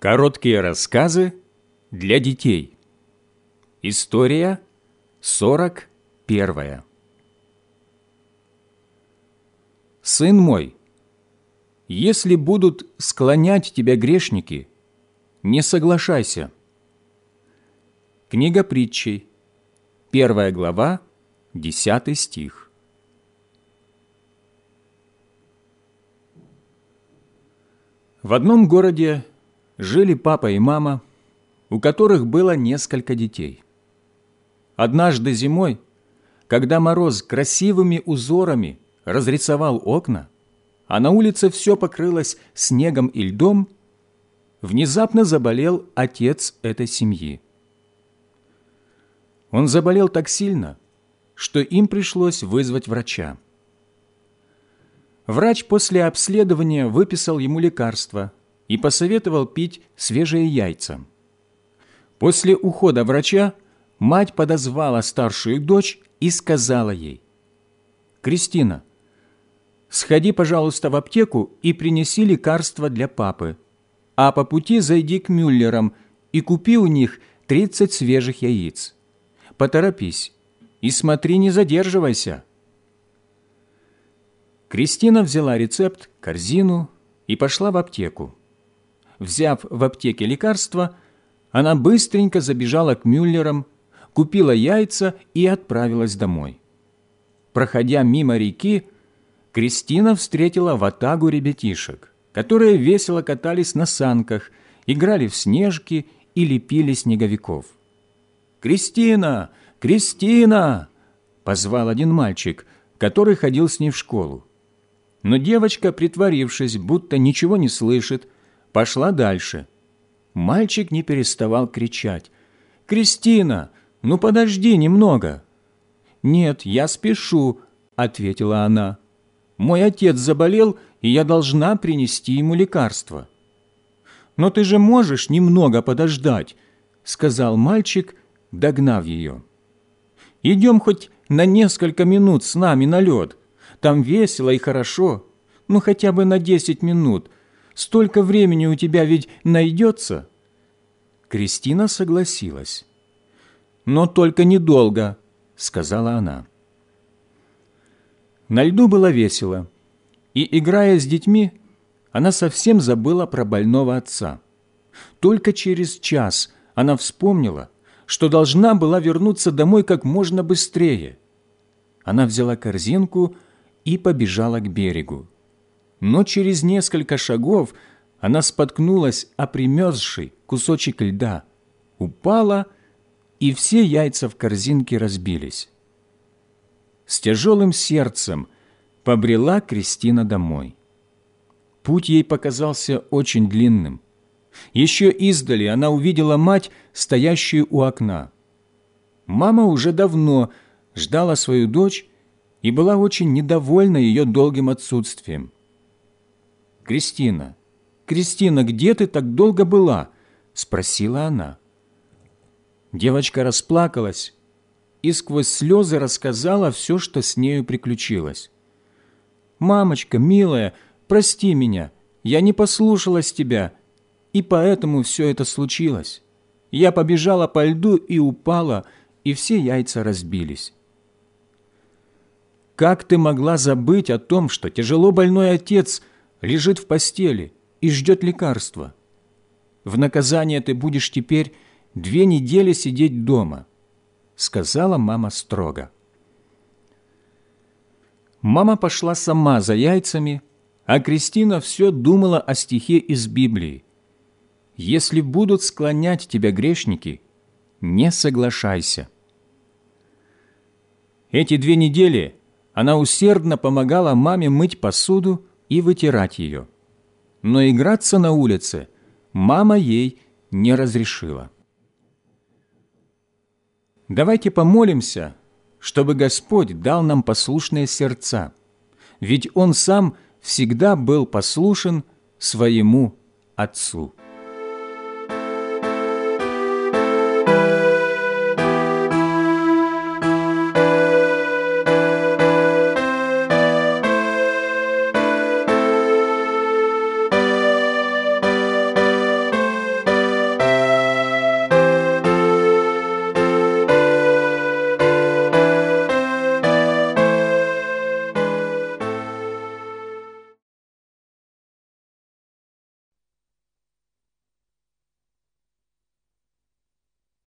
Короткие рассказы для детей. История 41. Сын мой, если будут склонять тебя грешники, не соглашайся. Книга притчей, первая глава, десятый стих. В одном городе жили папа и мама, у которых было несколько детей. Однажды зимой, когда мороз красивыми узорами разрисовал окна, а на улице все покрылось снегом и льдом, внезапно заболел отец этой семьи. Он заболел так сильно, что им пришлось вызвать врача. Врач после обследования выписал ему лекарства – и посоветовал пить свежие яйца. После ухода врача мать подозвала старшую дочь и сказала ей, «Кристина, сходи, пожалуйста, в аптеку и принеси лекарства для папы, а по пути зайди к Мюллерам и купи у них 30 свежих яиц. Поторопись и смотри, не задерживайся». Кристина взяла рецепт, корзину и пошла в аптеку взяв в аптеке лекарство, она быстренько забежала к Мюллерам, купила яйца и отправилась домой. Проходя мимо реки, Кристина встретила ватагу ребятишек, которые весело катались на санках, играли в снежки и лепили снеговиков. «Кристина! Кристина!» – позвал один мальчик, который ходил с ней в школу. Но девочка, притворившись, будто ничего не слышит, пошла дальше. Мальчик не переставал кричать. «Кристина, ну подожди немного!» «Нет, я спешу», — ответила она. «Мой отец заболел, и я должна принести ему лекарство». «Но ты же можешь немного подождать», — сказал мальчик, догнав ее. «Идем хоть на несколько минут с нами на лед. Там весело и хорошо. Ну, хотя бы на десять минут столько времени у тебя ведь найдется?» Кристина согласилась. «Но только недолго», — сказала она. На льду было весело, и, играя с детьми, она совсем забыла про больного отца. Только через час она вспомнила, что должна была вернуться домой как можно быстрее. Она взяла корзинку и побежала к берегу но через несколько шагов она споткнулась о примерзший кусочек льда, упала, и все яйца в корзинке разбились. С тяжелым сердцем побрела Кристина домой. Путь ей показался очень длинным. Еще издали она увидела мать, стоящую у окна. Мама уже давно ждала свою дочь и была очень недовольна ее долгим отсутствием. «Кристина, Кристина, где ты так долго была?» – спросила она. Девочка расплакалась и сквозь слезы рассказала все, что с нею приключилось. «Мамочка, милая, прости меня, я не послушалась тебя, и поэтому все это случилось. Я побежала по льду и упала, и все яйца разбились». «Как ты могла забыть о том, что тяжело больной отец – лежит в постели и ждет лекарства. В наказание ты будешь теперь две недели сидеть дома», — сказала мама строго. Мама пошла сама за яйцами, а Кристина все думала о стихе из Библии. «Если будут склонять тебя грешники, не соглашайся». Эти две недели она усердно помогала маме мыть посуду и вытирать ее. Но играться на улице мама ей не разрешила. Давайте помолимся, чтобы Господь дал нам послушные сердца, ведь Он сам всегда был послушен своему Отцу.